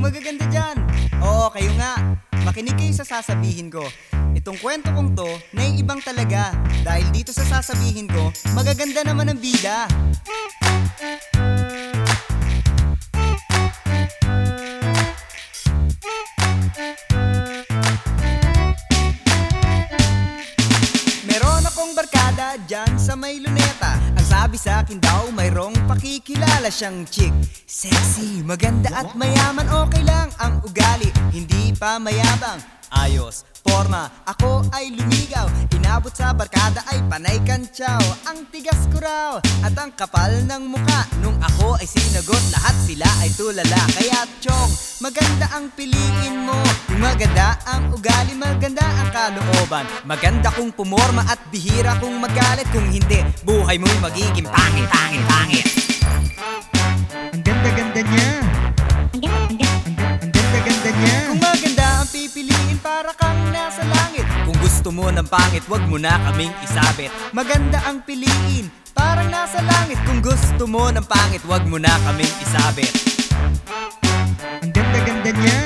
yung magaganda dyan. Oo, kayo nga. Makinig kayo sa sasabihin ko. Itong kwento kong to, naiibang talaga. Dahil dito sa sasabihin ko, magaganda naman ang bida. Meron akong barkada dyan sa may luneta Ang sabi sa akin daw mayroong pakikilala siyang chick. Sexy, maganda at mayaman okay lang ang ugali. Hindi pa mayabang, ayos, forma Ako ay lumigaw, inabot sa barkada ay panay kantsaw. Ang tigas ko raw at ang kapal ng muka. Nung ako ay sinagot lahat sila ay tulala. Kaya chong, maganda ang piliin mo. Yung maganda ang ugali, maganda ang kalooban. Maganda kung pumorma at bihira kung magalit. Kung hindi, buhay mo'y magiging pangit, pangit, pangit. Ang ganda-ganda niya. Mo ng pangit, wag mo na kaming isabit. Maganda ang piliin, parang nasa langit. Kung gusto mo ng pangit, wag mo na kaming isabit. Ang ganda-ganda niya.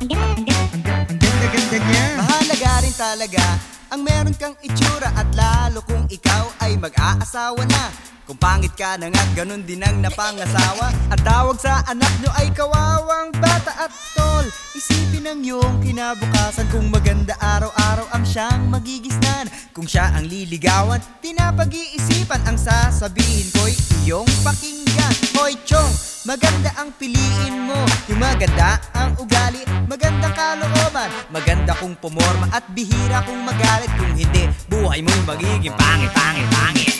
Ang ganda-ganda niya. Mahalaga rin talaga ang meron kang itsura At lalo kung ikaw ay mag-aasawa na. Kung pangit ka na nga, ganun din ang napangasawa. At tawag sa anak nyo ay kawawang bata at tol Isipin ang iyong kinabukasan. Kung maganda araw-araw ang siyang magigisnan Kung siya ang liligawan, pinapag-iisipan Ang sasabihin ko'y iyong pakinggan. Hoy chong, maganda ang piliin mo. Yung maganda ang ugali, magandang kalooban. Maganda kung pumorma at bihira kung magalit. Kung hindi, buhay mo'y magiging pangit, pangit, pangit.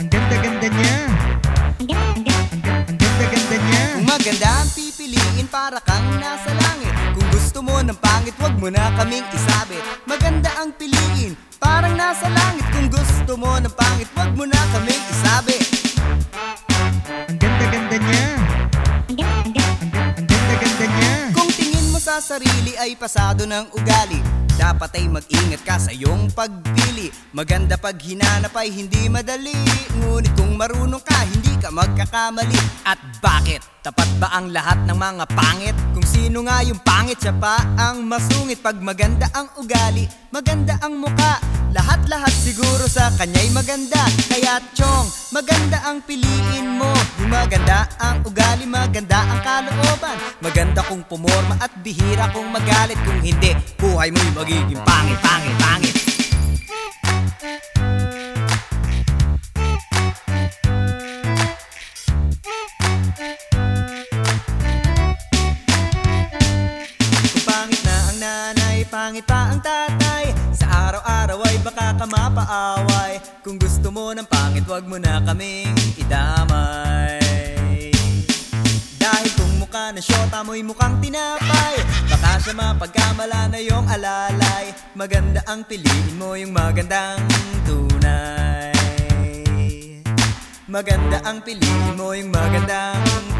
Ang ganda-ganda niya. Ang ganda-ganda niya. Maganda ang pipiliin para kang nasa langit. Kung gusto mo ng pangit, wag mo na kaming isabit. Maganda ang piliin, parang nasa langit. Kung gusto mo ng pangit, wag mo na kaming isabit. Ang ganda-ganda niya. Ang ganda-ganda niya. Kung tingin mo sa sarili ay pasado ng ugali Dapat ay mag-ingat ka sa iyong pagpili. Maganda pag hinanap ay hindi madali Ngunit kung marunong ka, hindi ka magkakamali. At bakit? Tapat ba ang lahat ng mga pangit? Kung sino nga yung pangit, siya pa ang masungit. Pag maganda ang ugali, maganda ang muka Lahat-lahat siguro sa kanya'y maganda. Kaya chong, maganda ang piliin mo. Yung maganda ang ugali, maganda ang kalooban. Maganda kung pumorma at bihira kung magalit. Kung hindi, buhay mo'y magiging pangit, pangit, pangit nanay, pangit pa ang tatay. Sa araw-araw ay baka ka mapaaway. Kung gusto mo ng pangit, wag mo na kaming idamay. Dahil kung mukha na syota mo'y mukhang tinapay. Baka siya mapagkamala na yung alalay. Maganda ang piliin mo yung magandang tunay. Maganda ang piliin mo yung magandang